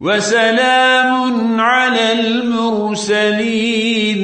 وسلام على المرسلين.